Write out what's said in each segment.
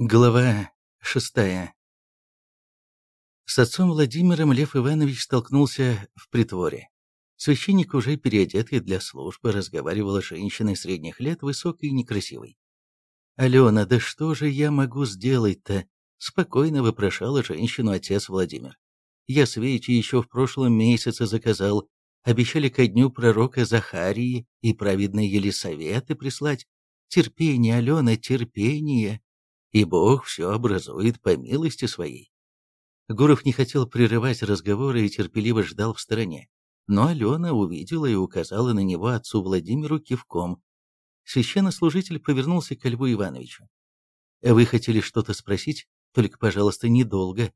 Глава шестая С отцом Владимиром Лев Иванович столкнулся в притворе. Священник, уже переодетый для службы, разговаривал с женщиной средних лет, высокой и некрасивой. «Алена, да что же я могу сделать-то?» — спокойно вопрошала женщину отец Владимир. «Я свечи еще в прошлом месяце заказал. Обещали ко дню пророка Захарии и праведные Елисаветы прислать. Терпение, Алена, терпение!» И Бог все образует по милости своей. Гуров не хотел прерывать разговоры и терпеливо ждал в стороне. Но Алена увидела и указала на него отцу Владимиру кивком. Священнослужитель повернулся к Льву Ивановичу. «Вы хотели что-то спросить? Только, пожалуйста, недолго».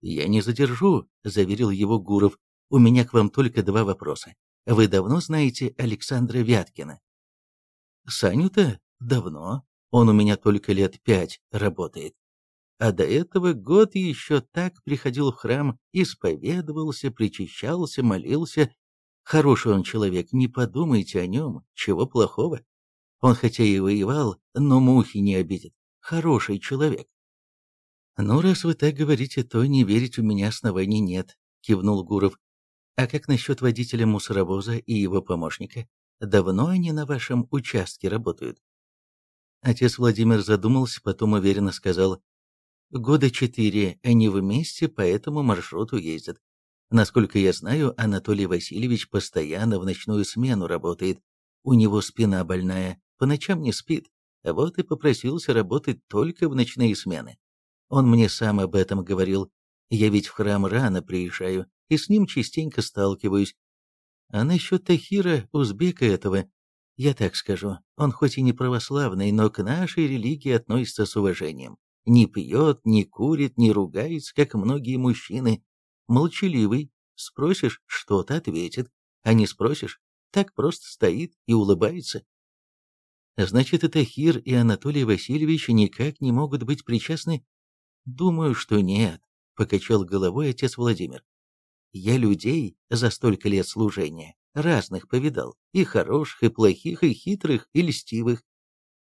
«Я не задержу», — заверил его Гуров. «У меня к вам только два вопроса. Вы давно знаете Александра Вяткина?» «Саню-то давно», он у меня только лет пять работает. А до этого год еще так приходил в храм, исповедовался, причащался, молился. Хороший он человек, не подумайте о нем, чего плохого. Он хотя и воевал, но мухи не обидит. Хороший человек. «Ну, раз вы так говорите, то не верить у меня оснований нет», — кивнул Гуров. «А как насчет водителя мусоровоза и его помощника? Давно они на вашем участке работают?» Отец Владимир задумался, потом уверенно сказал, «Года четыре они вместе по этому маршруту ездят. Насколько я знаю, Анатолий Васильевич постоянно в ночную смену работает. У него спина больная, по ночам не спит, вот и попросился работать только в ночные смены. Он мне сам об этом говорил. Я ведь в храм рано приезжаю, и с ним частенько сталкиваюсь. А насчет Тахира, узбека этого, я так скажу, он хоть и не православный, но к нашей религии относится с уважением. Не пьет, не курит, не ругается, как многие мужчины. Молчаливый. Спросишь, что-то ответит, а не спросишь, так просто стоит и улыбается. Значит, и Тахир, и Анатолий Васильевич никак не могут быть причастны? Думаю, что нет, покачал головой отец Владимир. Я людей за столько лет служения разных повидал, и хороших, и плохих, и хитрых, и льстивых.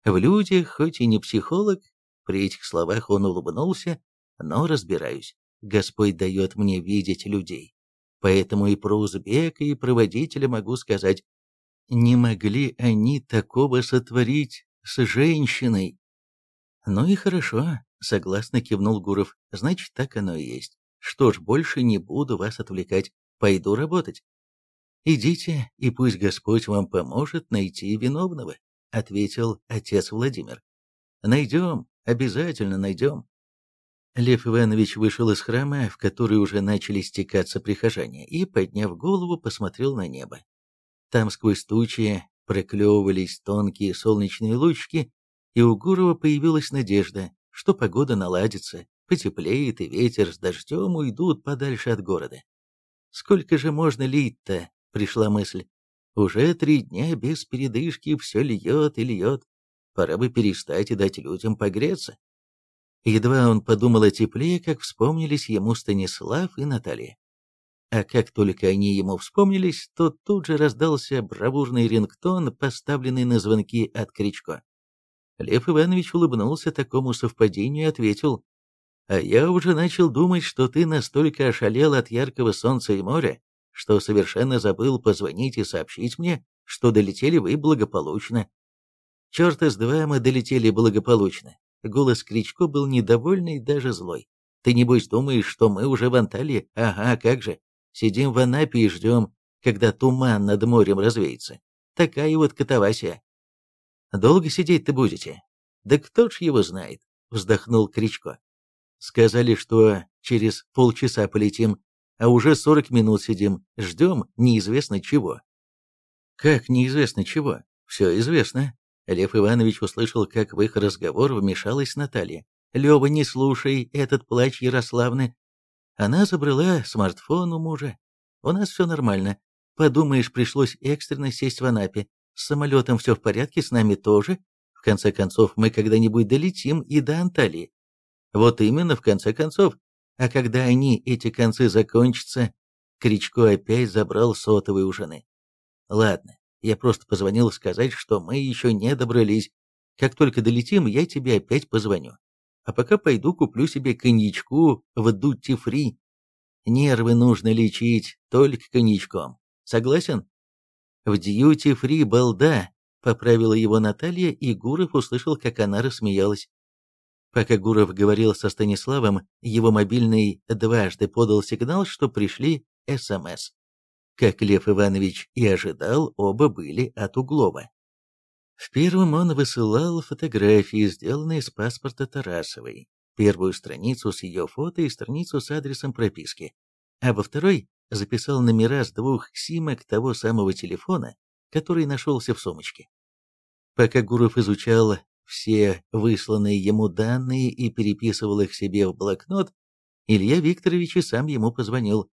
В людях, хоть и не психолог, при этих словах он улыбнулся, но разбираюсь. Господь дает мне видеть людей. Поэтому и про узбека, и про водителя могу сказать, не могли они такого сотворить с женщиной. Ну и хорошо, согласно кивнул Гуров, значит, так оно и есть. Что ж, больше не буду вас отвлекать, пойду работать. «Идите, и пусть Господь вам поможет найти виновного», — ответил отец Владимир. «Найдем, обязательно найдем». Лев Иванович вышел из храма, в который уже начали стекаться прихожане, и, подняв голову, посмотрел на небо. Там сквозь тучи проклевывались тонкие солнечные лучки, и у Гурова появилась надежда, что погода наладится, потеплеет, и ветер с дождем уйдут подальше от города. Сколько же можно лить-то пришла мысль. Уже три дня без передышки все льет и льет. Пора бы перестать и дать людям погреться. Едва он подумал о тепле, как вспомнились ему Станислав и Наталья. А как только они ему вспомнились, то тут же раздался бравурный рингтон, поставленный на звонки от Кричко. Лев Иванович улыбнулся такому совпадению и ответил, «А я уже начал думать, что ты настолько ошалел от яркого солнца и моря, что совершенно забыл позвонить и сообщить мне, что долетели вы благополучно. Черт из два мы долетели благополучно. Голос Кричко был недовольный, даже злой. Ты, небось, думаешь, что мы уже в Анталии? Ага, как же. Сидим в Анапе и ждем, когда туман над морем развеется. Такая вот катавасия. Долго сидеть-то будете? Да кто ж его знает, вздохнул Кричко. Сказали, что через полчаса полетим, а уже 40 минут сидим, ждем неизвестно чего. Как неизвестно чего? Все известно. Лев Иванович услышал, как в их разговор вмешалась Наталья. «Лева, не слушай этот плач Ярославны. Она забрала смартфон у мужа. У нас все нормально. Подумаешь, пришлось экстренно сесть в Анапе. С самолетом все в порядке, с нами тоже. В конце концов, мы когда-нибудь долетим и до Анталии. Вот именно, в конце концов. А когда они, эти концы, закончатся, Кричко опять забрал сотовый у жены. Ладно, я просто позвонил сказать, что мы еще не добрались. Как только долетим, я тебе опять позвоню. а пока пойду куплю себе коньячку в дутти-фри. Нервы нужно лечить только коньячком. Согласен? В дьюти-фри балда, поправила его Наталья, и Гуров услышал, как она рассмеялась. Пока Гуров говорил со Станиславом, его мобильный дважды подал сигнал, что пришли СМС. Как Лев Иванович и ожидал, оба были от Углова. В первом он высылал фотографии, сделанные с паспорта Тарасовой, первую страницу с ее фото и страницу с адресом прописки, а во второй записал номера с двух симок того самого телефона, который нашелся в сумочке. Пока Гуров изучал все высланные ему данные и переписывал их себе в блокнот, Илья Викторович и сам ему позвонил.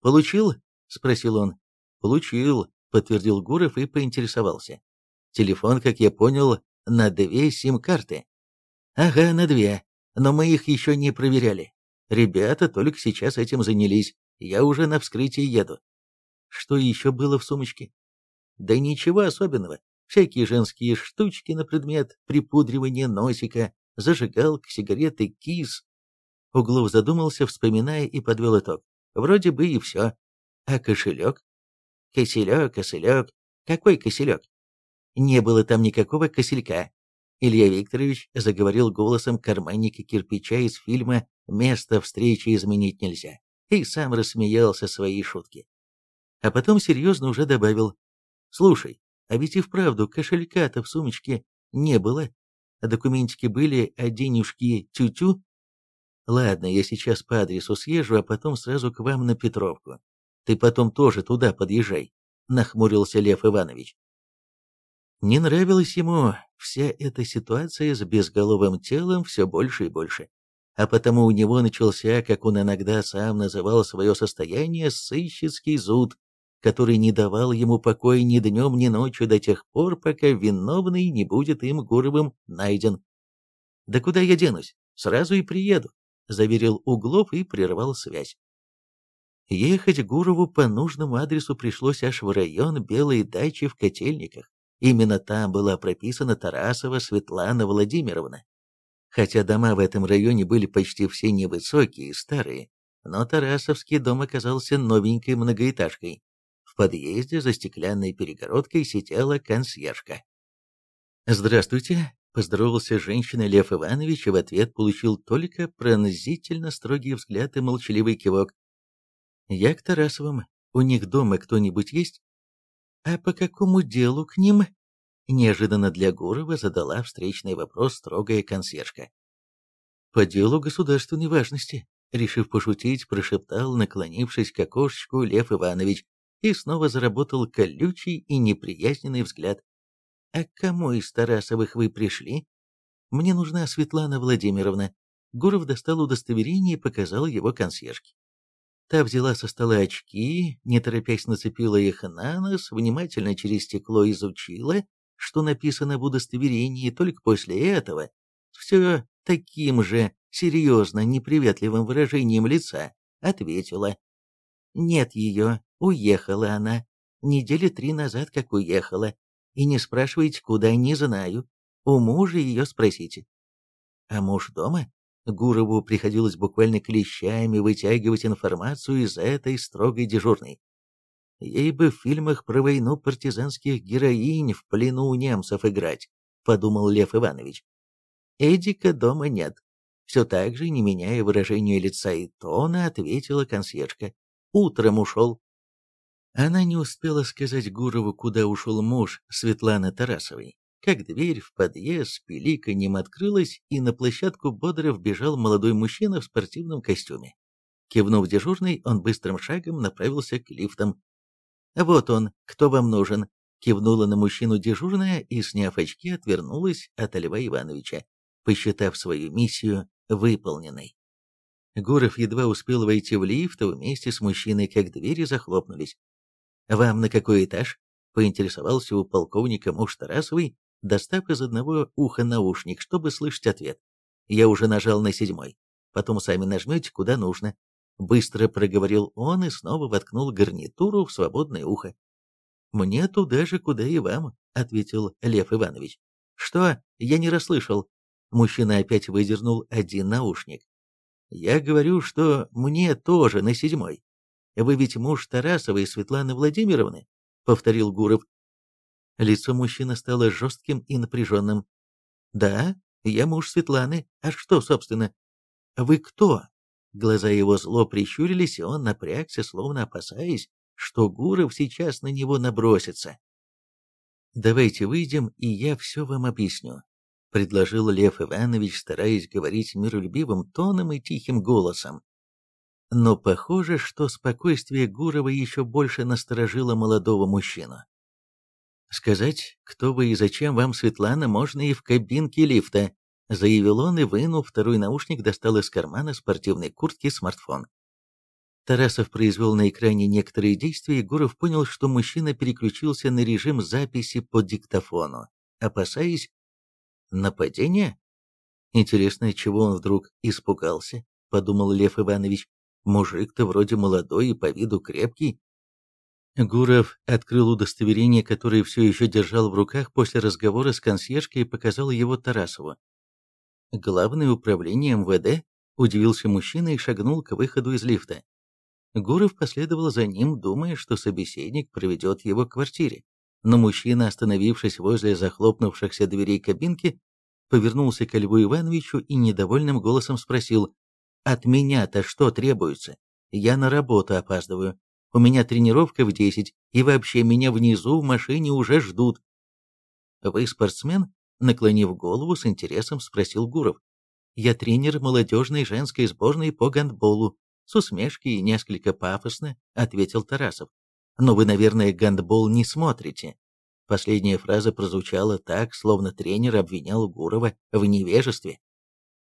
«Получил?» — спросил он. «Получил», — подтвердил Гуров и поинтересовался. Телефон, как я понял, на две сим-карты. Ага, на две, но мы их еще не проверяли. Ребята только сейчас этим занялись, я уже на вскрытие еду. Что еще было в сумочке? Да ничего особенного. Всякие женские штучки на предмет припудривания носика, зажигалка, сигареты, кис. Углов задумался, вспоминая и подвел итог. Вроде бы и все. А кошелек? Кошелек, кошелек. Какой кошелек? Не было там никакого коселька. Илья Викторович заговорил голосом карманника кирпича из фильма «Место встречи изменить нельзя» и сам рассмеялся своей шутке. А потом серьезно уже добавил, «Слушай, а ведь и вправду кошелька-то в сумочке не было. Документики были, а денежки тю-тю. Ладно, я сейчас по адресу съезжу, а потом сразу к вам на Петровку. Ты потом тоже туда подъезжай», — нахмурился Лев Иванович. Не нравилась ему вся эта ситуация с безголовым телом все больше и больше. А потому у него начался, как он иногда сам называл свое состояние, сыщицкий зуд, который не давал ему покоя ни днем, ни ночью до тех пор, пока виновный не будет им Гуровым найден. «Да куда я денусь? Сразу и приеду», — заверил Углов и прервал связь. Ехать Гурову по нужному адресу пришлось аж в район Белой дачи в Котельниках. Именно там была прописана Тарасова Светлана Владимировна. Хотя дома в этом районе были почти все невысокие и старые, но Тарасовский дом оказался новенькой многоэтажкой. Подъезде за стеклянной перегородкой сидела консьержка. «Здравствуйте», — поздоровался женщина Лев Иванович и в ответ получил только пронзительно строгий взгляд и молчаливый кивок. «Я к Тарасовым. У них дома кто-нибудь есть?» «А по какому делу к ним?» Неожиданно для Гурова задала встречный вопрос строгая консьержка. «По делу государственной важности», — решив пошутить, прошептал, наклонившись к окошечку Лев Иванович, и снова заработал колючий и неприязненный взгляд. «А к кому из Тарасовых вы пришли?» «Мне нужна Светлана Владимировна». Гуров достал удостоверение и показал его консьержке. Та взяла со стола очки, не торопясь нацепила их на нос, внимательно через стекло изучила, что написано в удостоверении, только после этого все таким же серьезно неприветливым выражением лица ответила. «Нет ее, уехала она. Недели три назад как уехала. И не спрашивайте, куда, не знаю. У мужа ее спросите». «А муж дома?» Гурову приходилось буквально клещами вытягивать информацию из этой строгой дежурной. Ей бы в фильмах про войну партизанских героинь в плену у немцев играть, подумал Лев Иванович. Эдика дома нет. Все так же, не меняя выражения лица и тона, ответила консьержка. Утром ушел. Она не успела сказать Гурову, куда ушел муж Светланы Тарасовой как дверь в подъезд с пиликаньем открылась, и на площадку бодро вбежал молодой мужчина в спортивном костюме. Кивнув дежурный, он быстрым шагом направился к лифтам. «Вот он, кто вам нужен?» Кивнула на мужчину дежурная и, сняв очки, отвернулась от Льва Ивановича, посчитав свою миссию выполненной. Гуров едва успел войти в лифт вместе с мужчиной, как двери захлопнулись. «Вам на какой этаж?» — поинтересовался у полковника муж Тарасовой, достав из одного уха наушник, чтобы слышать ответ. Я уже нажал на седьмой. Потом сами нажмете, куда нужно. Быстро проговорил он и снова воткнул гарнитуру в свободное ухо. «Мне туда же, куда и вам», — ответил Лев Иванович. «Что? Я не расслышал». Мужчина опять выдернул один наушник. «Я говорю, что мне тоже на седьмой. Вы ведь муж Тарасовой Светланы Владимировны?» — повторил Гуров. Лицо мужчины стало жестким и напряженным. «Да, я муж Светланы. А что, собственно?» «Вы кто?» Глаза его зло прищурились, и он напрягся, словно опасаясь, что Гуров сейчас на него набросится. «Давайте выйдем, и я все вам объясню», — предложил Лев Иванович, стараясь говорить миролюбивым тоном и тихим голосом. Но похоже, что спокойствие Гурова еще больше насторожило молодого мужчину. «Сказать, кто вы и зачем вам, Светлана, можно и в кабинке лифта», заявил он и, вынув второй наушник, достал из кармана спортивной куртки смартфон. Тарасов произвел на экране некоторые действия, и Гуров понял, что мужчина переключился на режим записи по диктофону, опасаясь нападения. Интересно, чего он вдруг испугался, подумал Лев Иванович. Мужик-то вроде молодой и по виду крепкий. Гуров открыл удостоверение, которое все еще держал в руках после разговора с консьержкой и показал его Тарасову. «Главное управление МВД?» – удивился мужчина и шагнул к выходу из лифта. Гуров последовал за ним, думая, что собеседник проведет его к квартире. Но мужчина, остановившись возле захлопнувшихся дверей кабинки, повернулся к Льву Ивановичу и недовольным голосом спросил, «От меня-то что требуется? Я на работу опаздываю. У меня тренировка в десять, и вообще меня внизу в машине уже ждут». «Вы спортсмен?» Наклонив голову, с интересом спросил Гуров. «Я тренер молодежной женской сборной по гандболу», с усмешкой и несколько пафосно ответил Тарасов. «Но вы, наверное, гандбол не смотрите». Последняя фраза прозвучала так, словно тренер обвинял Гурова в невежестве.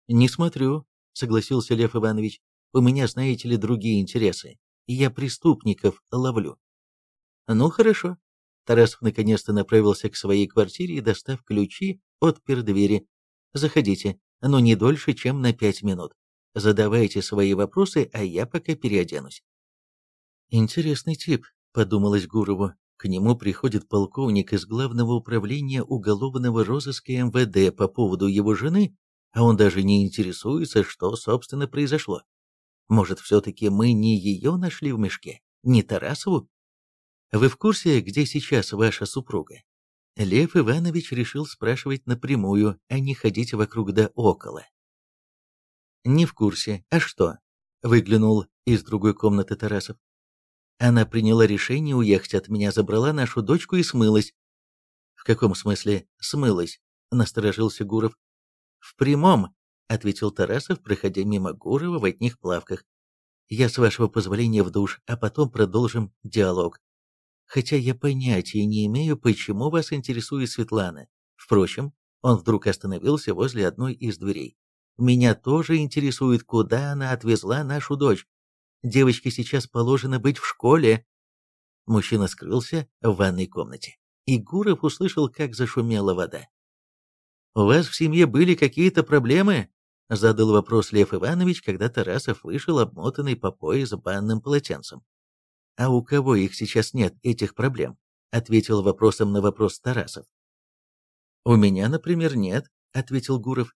«Не смотрю», — согласился Лев Иванович. «У меня, знаете ли, другие интересы. Я преступников ловлю». «Ну, хорошо», Тарасов наконец-то направился к своей квартире и, достав ключи, отпер двери. «Заходите, но не дольше, чем на пять минут. Задавайте свои вопросы, а я пока переоденусь». «Интересный тип», — подумалось Гурову. К нему приходит полковник из Главного управления уголовного розыска МВД по поводу его жены, а он даже не интересуется, что, собственно, произошло. Может, все-таки мы не ее нашли в мешке, не Тарасову? Вы в курсе, где сейчас ваша супруга? Лев Иванович решил спрашивать напрямую, а не ходить вокруг да около. Не в курсе. А что? Выглянул из другой комнаты Тарасов. Она приняла решение уехать от меня, забрала нашу дочку и смылась. В каком смысле смылась? Насторожился Гуров. В прямом, ответил Тарасов, проходя мимо Гурова в одних плавках. Я, с вашего позволения, в душ, а потом продолжим диалог хотя я понятия не имею, почему вас интересует Светлана. Впрочем, он вдруг остановился возле одной из дверей. Меня тоже интересует, куда она отвезла нашу дочь. Девочке сейчас положено быть в школе. Мужчина скрылся в ванной комнате, и Гуров услышал, как зашумела вода. «У вас в семье были какие-то проблемы?» — задал вопрос Лев Иванович, когда Тарасов вышел, обмотанный по пояс банным полотенцем. «А у кого их сейчас нет, этих проблем?» — ответил вопросом на вопрос Тарасов. «У меня, например, нет», — ответил Гуров.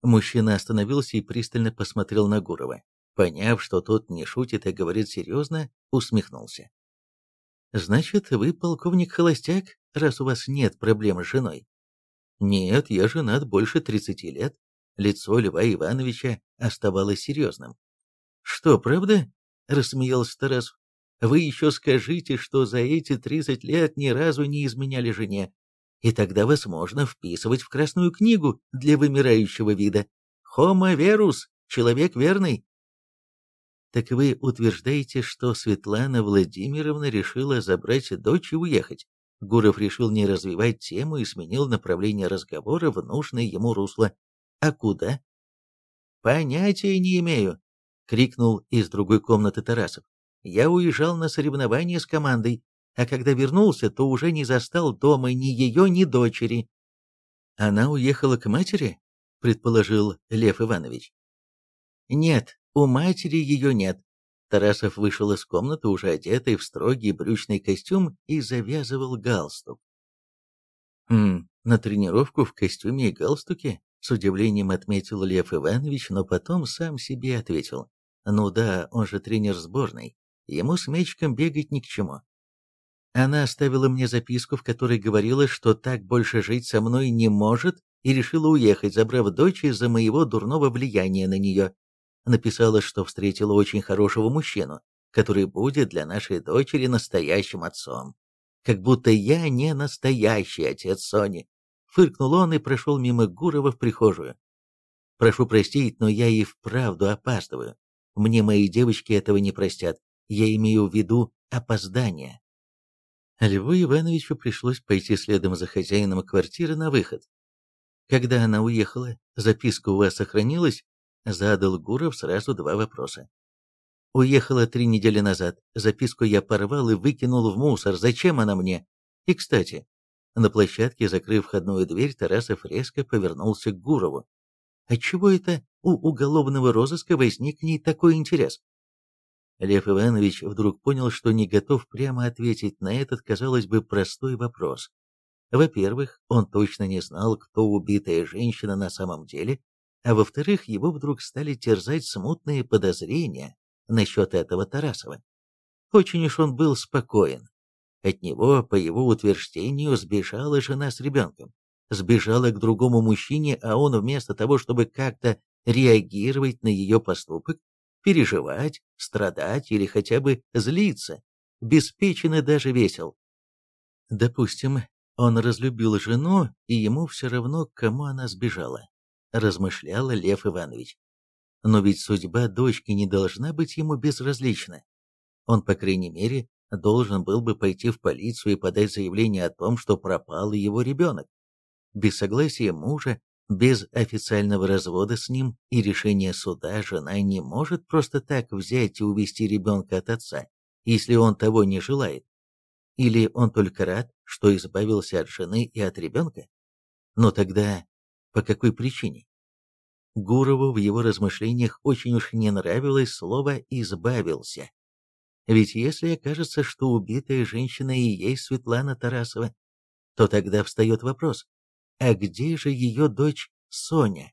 Мужчина остановился и пристально посмотрел на Гурова. Поняв, что тот не шутит и говорит серьезно, усмехнулся. «Значит, вы полковник-холостяк, раз у вас нет проблем с женой?» «Нет, я женат больше тридцати лет». Лицо Льва Ивановича оставалось серьезным. «Что, правда?» — рассмеялся Тарасов. Вы еще скажите, что за эти 30 лет ни разу не изменяли жене, и тогда вас можно вписывать в Красную книгу для вымирающего вида. Homo verus, человек верный. Так вы утверждаете, что Светлана Владимировна решила забрать дочь и уехать? Гуров решил не развивать тему и сменил направление разговора в нужное ему русло. А куда? Понятия не имею, крикнул из другой комнаты Тарасов. Я уезжал на соревнования с командой, а когда вернулся, то уже не застал дома ни ее, ни дочери. Она уехала к матери, предположил Лев Иванович. Нет, у матери ее нет. Тарасов вышел из комнаты, уже одетый в строгий брючный костюм, и завязывал галстук. «Хм, на тренировку в костюме и галстуке?» С удивлением отметил Лев Иванович, но потом сам себе ответил. Ну да, он же тренер сборной. Ему с мячиком бегать ни к чему. Она оставила мне записку, в которой говорила, что так больше жить со мной не может, и решила уехать, забрав дочь из-за моего дурного влияния на нее. Написала, что встретила очень хорошего мужчину, который будет для нашей дочери настоящим отцом. Как будто я не настоящий отец Сони. Фыркнул он и прошел мимо Гурова в прихожую. Прошу простить, но я и вправду опаздываю. Мне мои девочки этого не простят. Я имею в виду опоздание. Льву Ивановичу пришлось пойти следом за хозяином квартиры на выход. Когда она уехала, записка у вас сохранилась? Задал Гуров сразу два вопроса. Уехала три недели назад. Записку я порвал и выкинул в мусор. Зачем она мне? И, кстати, на площадке, закрыв входную дверь, Тарасов резко повернулся к Гурову. Отчего это у уголовного розыска возник к ней такой интерес? Лев Иванович вдруг понял, что не готов прямо ответить на этот, казалось бы, простой вопрос. Во-первых, он точно не знал, кто убитая женщина на самом деле, а во-вторых, его вдруг стали терзать смутные подозрения насчет этого Тарасова. Очень уж он был спокоен. От него, по его утверждению, сбежала жена с ребенком. Сбежала к другому мужчине, а он вместо того, чтобы как-то реагировать на ее поступок, переживать, страдать или хотя бы злиться, беспечен и даже весел. Допустим, он разлюбил жену, и ему все равно, к кому она сбежала, размышлял Лев Иванович. Но ведь судьба дочки не должна быть ему безразлична. Он, по крайней мере, должен был бы пойти в полицию и подать заявление о том, что пропал его ребенок. Без согласия мужа, без официального развода с ним и решения суда жена не может просто так взять и увести ребенка от отца, если он того не желает. Или он только рад, что избавился от жены и от ребенка? Но тогда по какой причине? Гурову в его размышлениях очень уж не нравилось слово «избавился». Ведь если окажется, что убитая женщина и есть Светлана Тарасова, то тогда встает вопрос, а где же ее дочь Соня?